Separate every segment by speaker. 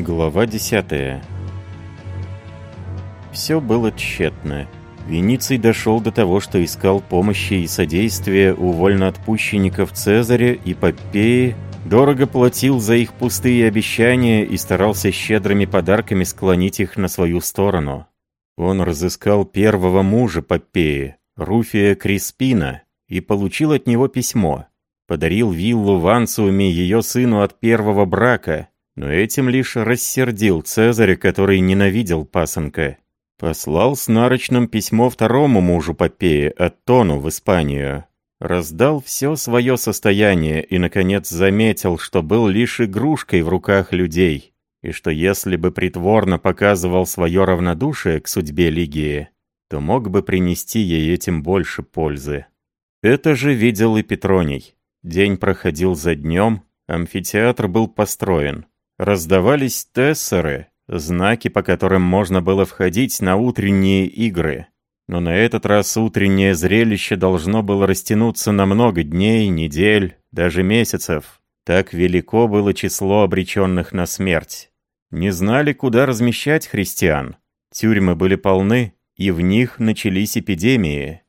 Speaker 1: Глава 10 Все было тщетно. Вениций дошел до того, что искал помощи и содействия у вольноотпущенников Цезаря и Попеи, дорого платил за их пустые обещания и старался щедрыми подарками склонить их на свою сторону. Он разыскал первого мужа Попеи, Руфия Криспина, и получил от него письмо. Подарил виллу в Ансууме ее сыну от первого брака, но этим лишь рассердил Цезаря, который ненавидел пасынка. Послал с нарочным письмо второму мужу Попеи, Аттону, в Испанию. Раздал все свое состояние и, наконец, заметил, что был лишь игрушкой в руках людей, и что если бы притворно показывал свое равнодушие к судьбе Лигии, то мог бы принести ей этим больше пользы. Это же видел и Петроний. День проходил за днем, амфитеатр был построен. Раздавались тессеры, знаки, по которым можно было входить на утренние игры. Но на этот раз утреннее зрелище должно было растянуться на много дней, недель, даже месяцев. Так велико было число обреченных на смерть. Не знали, куда размещать христиан. Тюрьмы были полны, и в них начались эпидемии.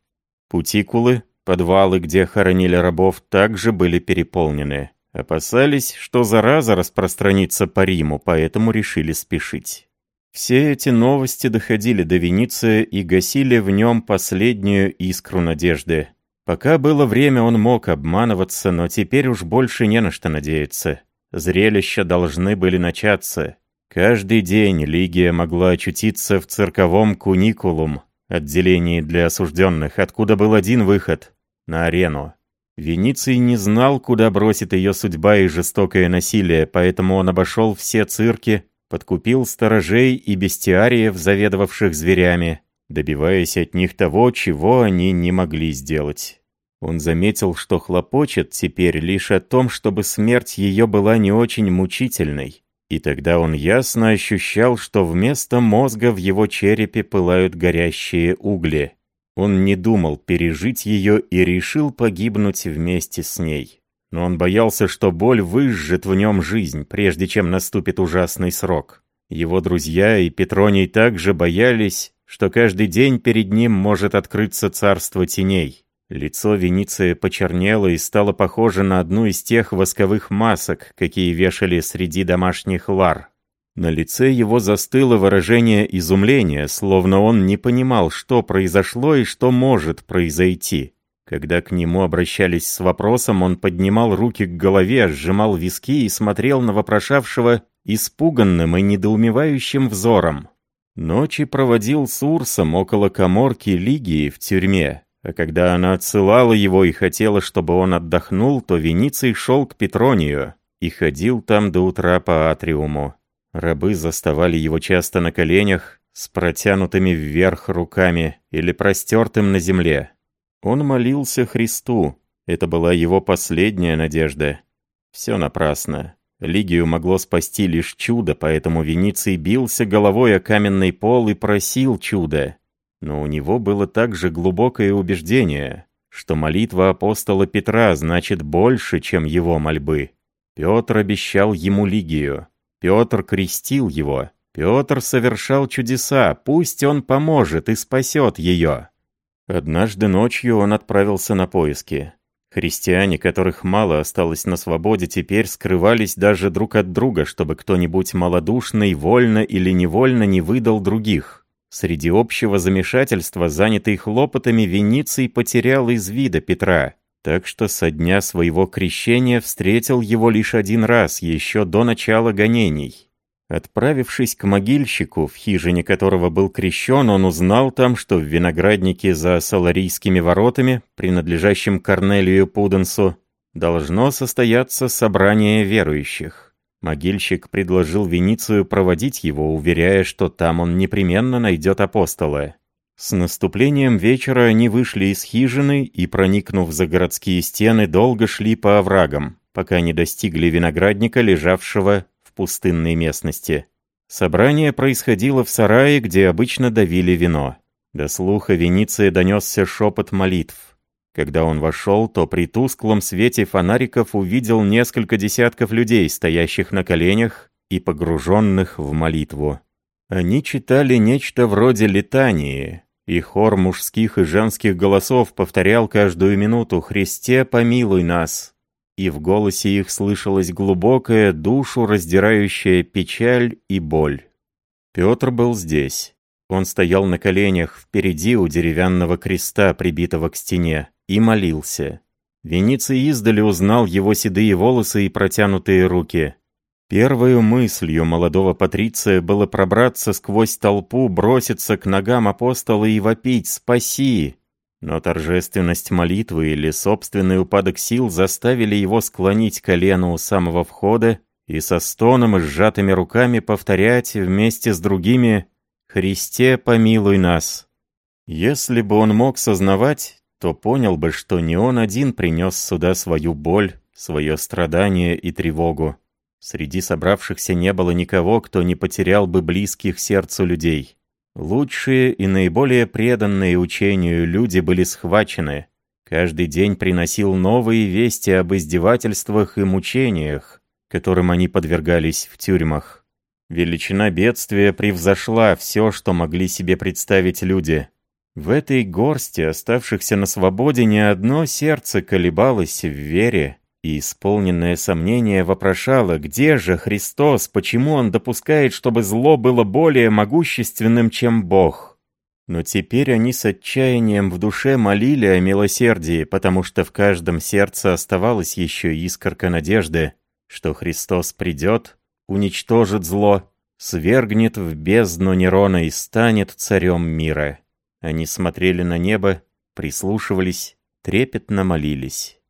Speaker 1: Путикулы, подвалы, где хоронили рабов, также были переполнены. Опасались, что зараза распространится по Риму, поэтому решили спешить. Все эти новости доходили до Венеции и гасили в нем последнюю искру надежды. Пока было время, он мог обманываться, но теперь уж больше не на что надеяться. Зрелища должны были начаться. Каждый день Лигия могла очутиться в цирковом куникулум, отделении для осужденных, откуда был один выход — на арену. Вениций не знал, куда бросит ее судьба и жестокое насилие, поэтому он обошел все цирки, подкупил сторожей и бестиариев, заведовавших зверями, добиваясь от них того, чего они не могли сделать. Он заметил, что хлопочет теперь лишь о том, чтобы смерть ее была не очень мучительной. И тогда он ясно ощущал, что вместо мозга в его черепе пылают горящие угли. Он не думал пережить ее и решил погибнуть вместе с ней. Но он боялся, что боль выжжет в нем жизнь, прежде чем наступит ужасный срок. Его друзья и Петроний также боялись, что каждый день перед ним может открыться царство теней. Лицо Вениция почернело и стало похоже на одну из тех восковых масок, какие вешали среди домашних лар. На лице его застыло выражение изумления, словно он не понимал, что произошло и что может произойти. Когда к нему обращались с вопросом, он поднимал руки к голове, сжимал виски и смотрел на вопрошавшего испуганным и недоумевающим взором. Ночи проводил с Урсом около коморки Лигии в тюрьме, а когда она отсылала его и хотела, чтобы он отдохнул, то Вениций шел к Петронию и ходил там до утра по атриуму. Рабы заставали его часто на коленях, с протянутыми вверх руками или простертым на земле. Он молился Христу. Это была его последняя надежда. Все напрасно. Лигию могло спасти лишь чудо, поэтому Вениций бился головой о каменный пол и просил чуда. Но у него было также глубокое убеждение, что молитва апостола Петра значит больше, чем его мольбы. Петр обещал ему Лигию. Петр крестил его. Петр совершал чудеса, пусть он поможет и спасет ее. Однажды ночью он отправился на поиски. Христиане, которых мало осталось на свободе, теперь скрывались даже друг от друга, чтобы кто-нибудь малодушный, вольно или невольно не выдал других. Среди общего замешательства, занятый хлопотами, Вениций потерял из вида Петра. Так что со дня своего крещения встретил его лишь один раз, еще до начала гонений. Отправившись к могильщику, в хижине которого был крещен, он узнал там, что в винограднике за Саларийскими воротами, принадлежащем Корнелию Пуденсу, должно состояться собрание верующих. Могильщик предложил Веницию проводить его, уверяя, что там он непременно найдет апостола. С наступлением вечера они вышли из хижины и, проникнув за городские стены, долго шли по оврагам, пока не достигли виноградника, лежавшего в пустынной местности. Собрание происходило в сарае, где обычно давили вино. До слуха Вениция донесся шепот молитв. Когда он вошел, то при тусклом свете фонариков увидел несколько десятков людей, стоящих на коленях и погруженных в молитву. Они читали нечто вроде летании, и хор мужских и женских голосов повторял каждую минуту «Христе, помилуй нас!» И в голосе их слышалась глубокая, душу раздирающая печаль и боль. Петр был здесь. Он стоял на коленях впереди у деревянного креста, прибитого к стене, и молился. Вениций издали узнал его седые волосы и протянутые руки. Первою мыслью молодого патриция было пробраться сквозь толпу, броситься к ногам апостола и вопить «Спаси!». Но торжественность молитвы или собственный упадок сил заставили его склонить колено у самого входа и со стоном и сжатыми руками повторять вместе с другими «Христе, помилуй нас!». Если бы он мог сознавать, то понял бы, что не он один принес сюда свою боль, свое страдание и тревогу. Среди собравшихся не было никого, кто не потерял бы близких сердцу людей. Лучшие и наиболее преданные учению люди были схвачены. Каждый день приносил новые вести об издевательствах и мучениях, которым они подвергались в тюрьмах. Величина бедствия превзошла все, что могли себе представить люди. В этой горсти, оставшихся на свободе, ни одно сердце колебалось в вере, и исполненное сомнение вопрошало, где же Христос, почему Он допускает, чтобы зло было более могущественным, чем Бог. Но теперь они с отчаянием в душе молили о милосердии, потому что в каждом сердце оставалась еще искорка надежды, что Христос придет, уничтожит зло, свергнет в бездну Нерона и станет царем мира. Они смотрели на небо, прислушивались, трепетно молились.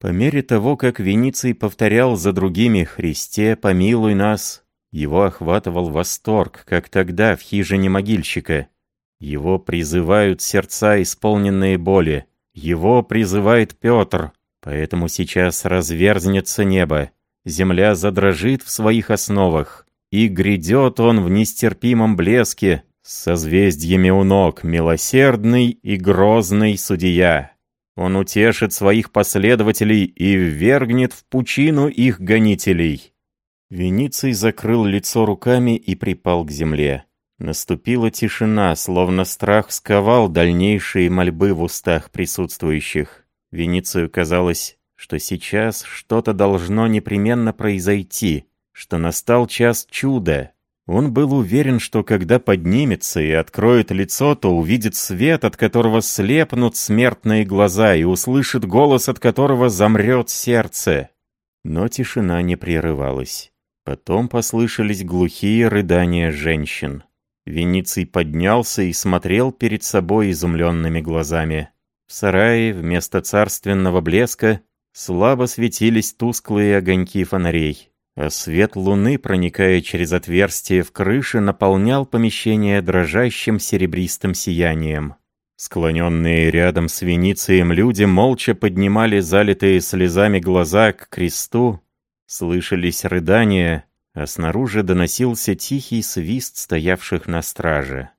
Speaker 1: По мере того, как Вениций повторял за другими «Христе, помилуй нас», его охватывал восторг, как тогда в хижине могильщика. Его призывают сердца, исполненные боли. Его призывает Петр, поэтому сейчас разверзнется небо. Земля задрожит в своих основах, и грядет он в нестерпимом блеске, с созвездьями у ног, милосердный и грозный судья. Он утешит своих последователей и ввергнет в пучину их гонителей». Вениций закрыл лицо руками и припал к земле. Наступила тишина, словно страх сковал дальнейшие мольбы в устах присутствующих. Веницию казалось, что сейчас что-то должно непременно произойти, что настал час чуда, он был уверен, что когда поднимется и откроет лицо, то увидит свет, от которого слепнут смертные глаза, и услышит голос, от которого замрет сердце. Но тишина не прерывалась. Потом послышались глухие рыдания женщин. Вениций поднялся и смотрел перед собой изумленными глазами. В сарае вместо царственного блеска слабо светились тусклые огоньки фонарей свет луны, проникая через отверстие в крыше, наполнял помещение дрожащим серебристым сиянием. Склоненные рядом с Веницием люди молча поднимали залитые слезами глаза к кресту, слышались рыдания, а снаружи доносился тихий свист стоявших на страже.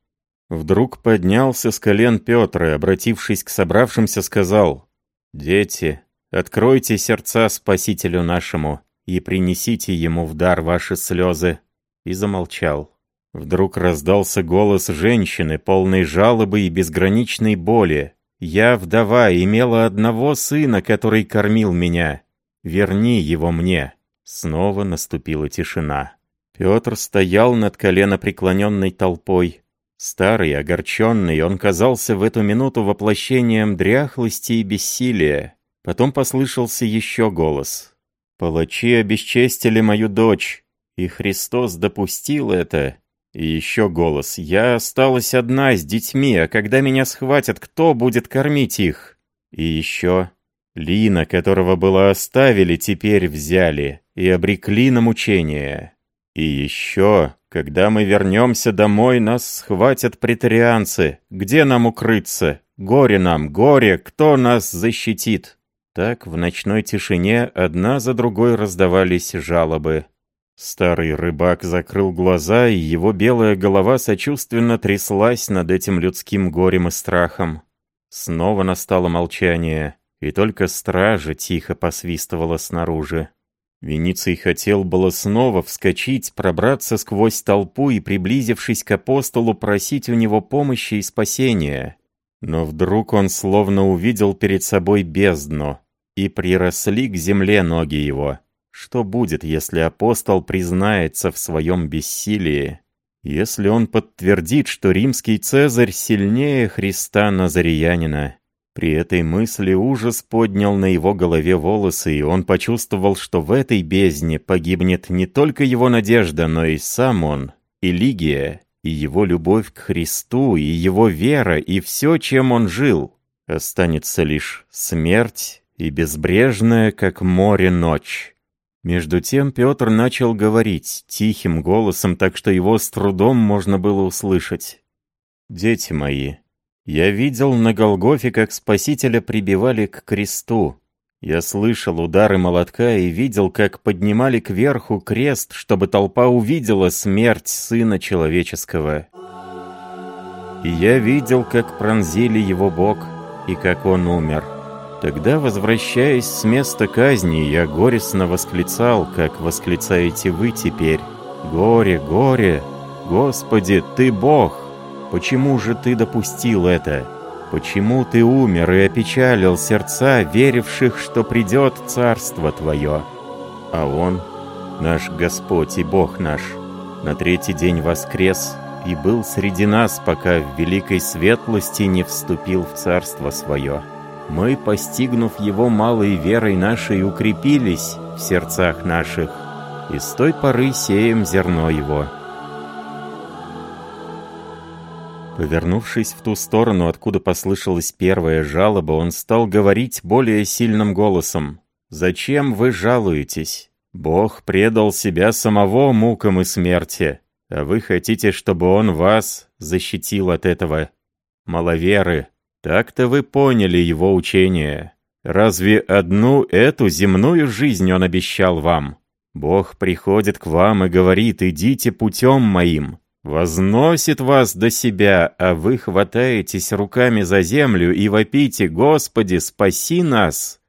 Speaker 1: Вдруг поднялся с колен Петр и, обратившись к собравшимся, сказал, «Дети, откройте сердца Спасителю нашему» и принесите ему в дар ваши слезы». И замолчал. Вдруг раздался голос женщины, полной жалобы и безграничной боли. «Я, вдова, имела одного сына, который кормил меня. Верни его мне». Снова наступила тишина. Петр стоял над коленопреклоненной толпой. Старый, огорченный, он казался в эту минуту воплощением дряхлости и бессилия. Потом послышался еще голос. Палачи обесчестили мою дочь, и Христос допустил это. И еще голос. Я осталась одна с детьми, а когда меня схватят, кто будет кормить их? И еще. Лина, которого было оставили, теперь взяли и обрекли на мучение. И еще, когда мы вернемся домой, нас схватят претарианцы. Где нам укрыться? Горе нам, горе, кто нас защитит? Так в ночной тишине одна за другой раздавались жалобы. Старый рыбак закрыл глаза, и его белая голова сочувственно тряслась над этим людским горем и страхом. Снова настало молчание, и только стража тихо посвистывала снаружи. Вениций хотел было снова вскочить, пробраться сквозь толпу и, приблизившись к апостолу, просить у него помощи и спасения. Но вдруг он словно увидел перед собой бездну, и приросли к земле ноги его. Что будет, если апостол признается в своем бессилии? Если он подтвердит, что римский цезарь сильнее Христа Назариянина? При этой мысли ужас поднял на его голове волосы, и он почувствовал, что в этой бездне погибнет не только его надежда, но и сам он, и Лигия, и его любовь к Христу, и его вера, и все, чем он жил. Останется лишь смерть и безбрежная, как море, ночь. Между тем Петр начал говорить тихим голосом, так что его с трудом можно было услышать. «Дети мои, я видел на Голгофе, как Спасителя прибивали к кресту. Я слышал удары молотка и видел, как поднимали кверху крест, чтобы толпа увидела смерть Сына Человеческого. И я видел, как пронзили его бок и как он умер. Тогда, возвращаясь с места казни, я горестно восклицал, как восклицаете вы теперь. «Горе, горе! Господи, Ты Бог!» Почему же ты допустил это? Почему ты умер и опечалил сердца, веривших, что придет царство твое? А он, наш Господь и Бог наш, на третий день воскрес и был среди нас, пока в великой светлости не вступил в царство свое. Мы, постигнув его малой верой нашей, укрепились в сердцах наших, и с той поры сеем зерно его». Повернувшись в ту сторону, откуда послышалась первая жалоба, он стал говорить более сильным голосом. «Зачем вы жалуетесь? Бог предал себя самого мукам и смерти, а вы хотите, чтобы Он вас защитил от этого. Маловеры, так-то вы поняли Его учение. Разве одну эту земную жизнь Он обещал вам? Бог приходит к вам и говорит, идите путем моим, возносит вас до себя, а вы хватаетесь руками за землю и вопите «Господи, спаси нас!»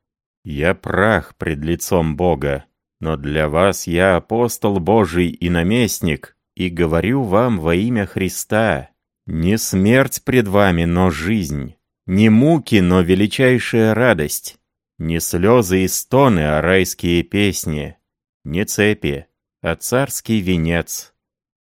Speaker 1: Я прах пред лицом Бога, но для вас я апостол Божий и наместник, и говорю вам во имя Христа. Не смерть пред вами, но жизнь, не муки, но величайшая радость, не слезы и стоны, а райские песни, не цепи, а царский венец».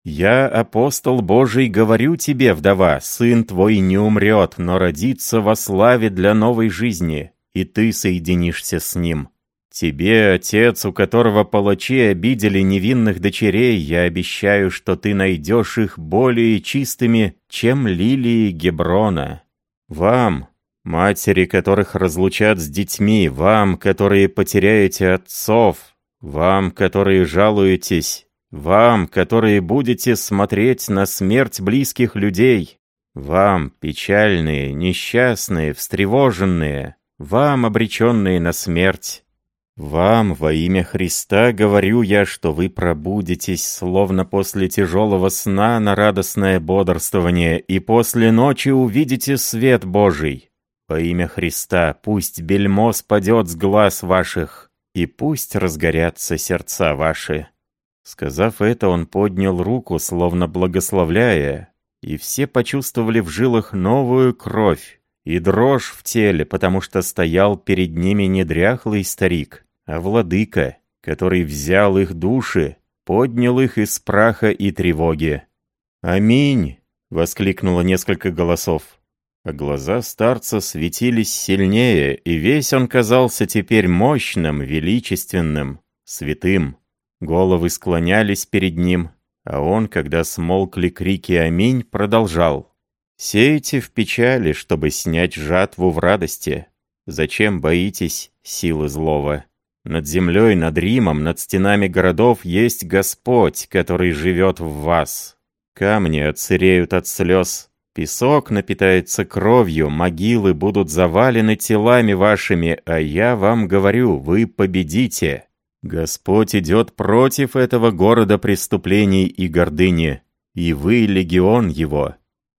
Speaker 1: «Я, апостол Божий, говорю тебе, вдова, сын твой не умрет, но родится во славе для новой жизни, и ты соединишься с ним. Тебе, отец, у которого палачи обидели невинных дочерей, я обещаю, что ты найдешь их более чистыми, чем лилии Геброна. Вам, матери, которых разлучат с детьми, вам, которые потеряете отцов, вам, которые жалуетесь, вам, которые будете смотреть на смерть близких людей. Вам, печальные, несчастные, встревоженные. Вам, обреченные на смерть. Вам, во имя Христа, говорю я, что вы пробудетесь, словно после тяжелого сна на радостное бодрствование, и после ночи увидите свет Божий. Во имя Христа пусть бельмо спадет с глаз ваших, и пусть разгорятся сердца ваши. Сказав это, он поднял руку, словно благословляя, и все почувствовали в жилах новую кровь и дрожь в теле, потому что стоял перед ними не дряхлый старик, а владыка, который взял их души, поднял их из праха и тревоги. «Аминь!» — воскликнуло несколько голосов. А глаза старца светились сильнее, и весь он казался теперь мощным, величественным, святым. Головы склонялись перед ним, а он, когда смолкли крики «Аминь», продолжал. «Сейте в печали, чтобы снять жатву в радости. Зачем боитесь силы злого? Над землей, над Римом, над стенами городов есть Господь, который живет в вас. Камни отсыреют от слез, песок напитается кровью, могилы будут завалены телами вашими, а я вам говорю, вы победите». Господь идет против этого города преступлений и гордыни, и вы легион его.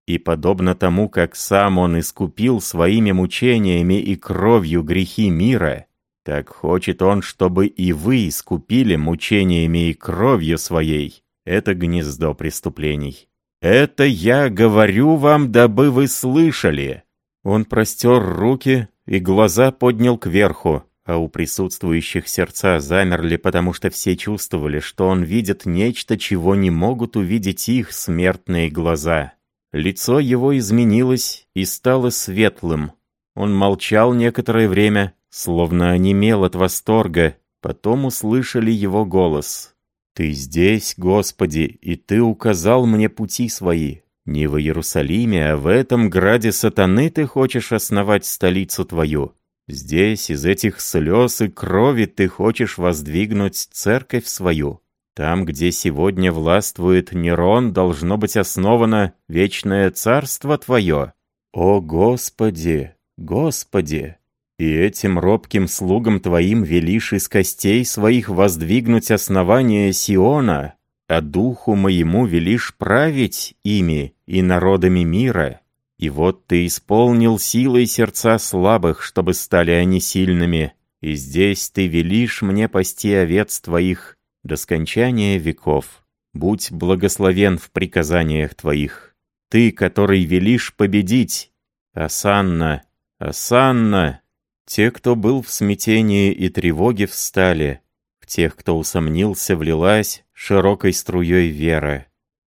Speaker 1: И подобно тому, как сам он искупил своими мучениями и кровью грехи мира, так хочет он, чтобы и вы искупили мучениями и кровью своей это гнездо преступлений. Это я говорю вам, дабы вы слышали. Он простер руки и глаза поднял кверху, а у присутствующих сердца замерли, потому что все чувствовали, что он видит нечто, чего не могут увидеть их смертные глаза. Лицо его изменилось и стало светлым. Он молчал некоторое время, словно онемел от восторга, потом услышали его голос. «Ты здесь, Господи, и Ты указал мне пути свои. Не в Иерусалиме, а в этом граде сатаны Ты хочешь основать столицу Твою. Здесь из этих слез и крови Ты хочешь воздвигнуть церковь свою. Там, где сегодня властвует Нерон, должно быть основано вечное царство Твое. О Господи, Господи!» И этим робким слугам твоим велишь из костей своих воздвигнуть основание Сиона, а духу моему велишь править ими и народами мира. И вот ты исполнил силой сердца слабых, чтобы стали они сильными, и здесь ты велишь мне пасти овец твоих до скончания веков. Будь благословен в приказаниях твоих. Ты, который велишь победить, Асанна, Асанна, те, кто был в смятении и тревоге, встали. В тех, кто усомнился, влилась широкой струей вера.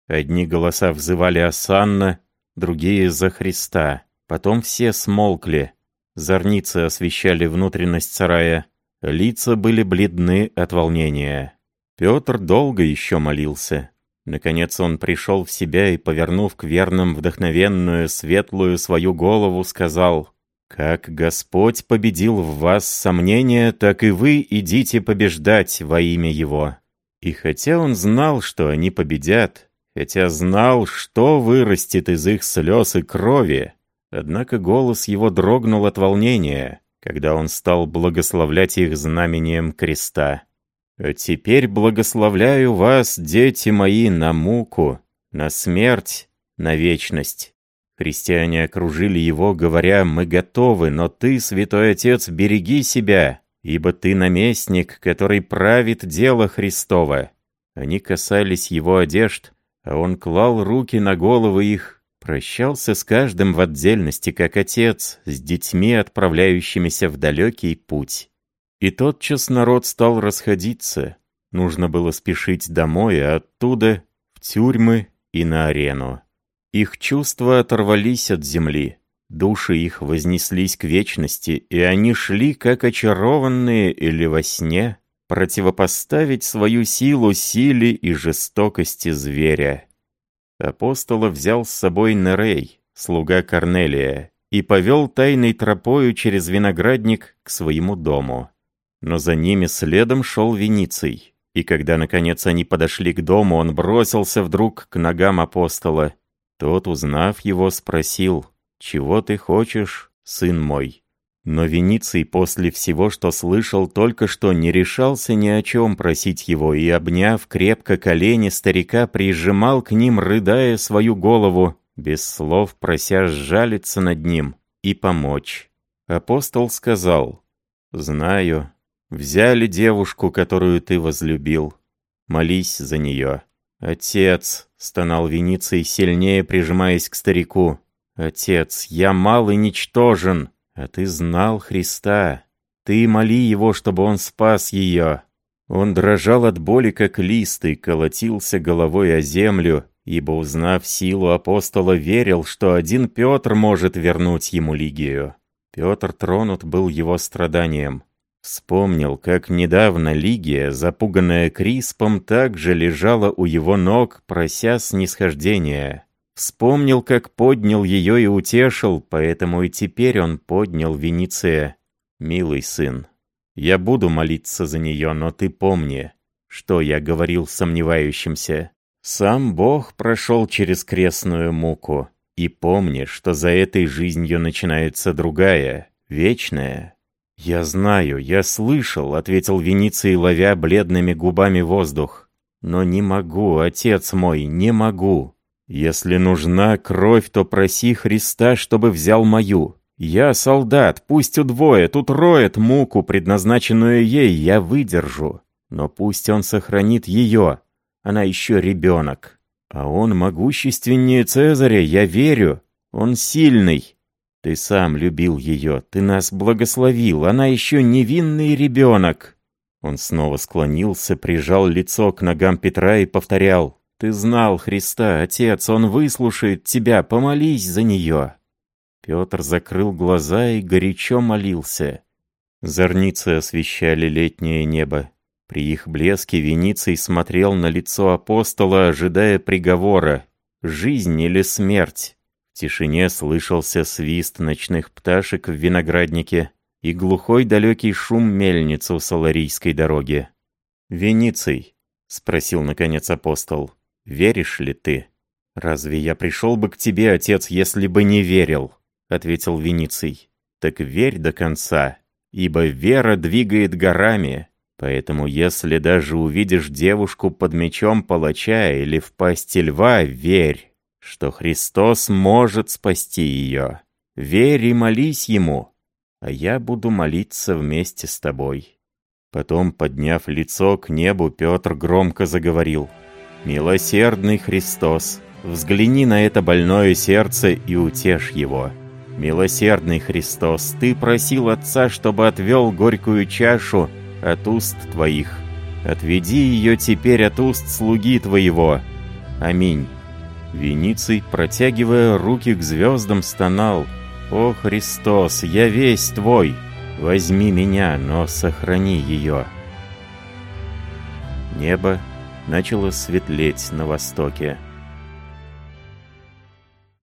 Speaker 1: Одни голоса взывали Асанна, другие — за Христа. Потом все смолкли. Зорницы освещали внутренность сарая. Лица были бледны от волнения. Петр долго еще молился. Наконец он пришел в себя и, повернув к верным вдохновенную, светлую свою голову, сказал как Господь победил в вас сомнения, так и вы идите побеждать во имя Его. И хотя он знал, что они победят, хотя знал, что вырастет из их слез и крови, однако голос его дрогнул от волнения, когда он стал благословлять их знамением креста. «А теперь благословляю вас, дети мои, на муку, на смерть, на вечность». Христиане окружили его, говоря, «Мы готовы, но ты, святой отец, береги себя, ибо ты наместник, который правит дело Христово». Они касались его одежд, а он клал руки на головы их, прощался с каждым в отдельности, как отец, с детьми, отправляющимися в далекий путь. И тотчас народ стал расходиться. Нужно было спешить домой, а оттуда в тюрьмы и на арену. Их чувства оторвались от земли, души их вознеслись к вечности, и они шли, как очарованные или во сне, противопоставить свою силу силе и жестокости зверя. Апостола взял с собой Нерей, слуга Корнелия, и повел тайной тропою через виноградник к своему дому. Но за ними следом шел Вениций, и когда, наконец, они подошли к дому, он бросился вдруг к ногам апостола тот, узнав его, спросил, «Чего ты хочешь, сын мой?» Но Вениций после всего, что слышал, только что не решался ни о чем просить его, и, обняв крепко колени старика, прижимал к ним, рыдая свою голову, без слов прося сжалиться над ним и помочь. Апостол сказал, «Знаю, взяли девушку, которую ты возлюбил. Молись за нее». «Отец!» — стонал Вениций, сильнее прижимаясь к старику. «Отец, я мал и ничтожен, а ты знал Христа. Ты моли его, чтобы он спас ее». Он дрожал от боли, как лист, и колотился головой о землю, ибо, узнав силу апостола, верил, что один Петр может вернуть ему Лигию. Петр тронут был его страданием. Вспомнил, как недавно Лигия, запуганная Криспом, также лежала у его ног, прося снисхождения. Вспомнил, как поднял ее и утешил, поэтому и теперь он поднял Венеция. «Милый сын, я буду молиться за нее, но ты помни, что я говорил сомневающимся. Сам Бог прошел через крестную муку. И помни, что за этой жизнью начинается другая, вечная, «Я знаю, я слышал», — ответил Вениций, ловя бледными губами воздух. «Но не могу, отец мой, не могу. Если нужна кровь, то проси Христа, чтобы взял мою. Я солдат, пусть удвоет, утроит муку, предназначенную ей, я выдержу. Но пусть он сохранит ее, она еще ребенок. А он могущественнее Цезаря, я верю. Он сильный. Ты сам любил ее, ты нас благословил, она еще невинный ребенок. Он снова склонился, прижал лицо к ногам Петра и повторял. «Ты знал Христа, Отец, Он выслушает тебя, помолись за нее». Петр закрыл глаза и горячо молился. Зорницы освещали летнее небо. При их блеске Вениций смотрел на лицо апостола, ожидая приговора. Жизнь или смерть? В тишине слышался свист ночных пташек в винограднике и глухой далекий шум мельницы у Саларийской дороги. «Вениций», — спросил наконец апостол, — «веришь ли ты?» «Разве я пришел бы к тебе, отец, если бы не верил?» — ответил Вениций. «Так верь до конца, ибо вера двигает горами, поэтому если даже увидишь девушку под мечом палача или в пасти льва, верь, что Христос может спасти ее. Верь и молись Ему, а я буду молиться вместе с тобой». Потом, подняв лицо к небу, Петр громко заговорил. «Милосердный Христос, взгляни на это больное сердце и утешь его». «Милосердный Христос, Ты просил Отца, чтобы отвел горькую чашу от уст Твоих. Отведи ее теперь от уст слуги Твоего. Аминь». Вениций, протягивая руки к звездам, стонал. «О, Христос, я весь Твой! Возьми меня, но сохрани ее!» Небо начало светлеть на востоке.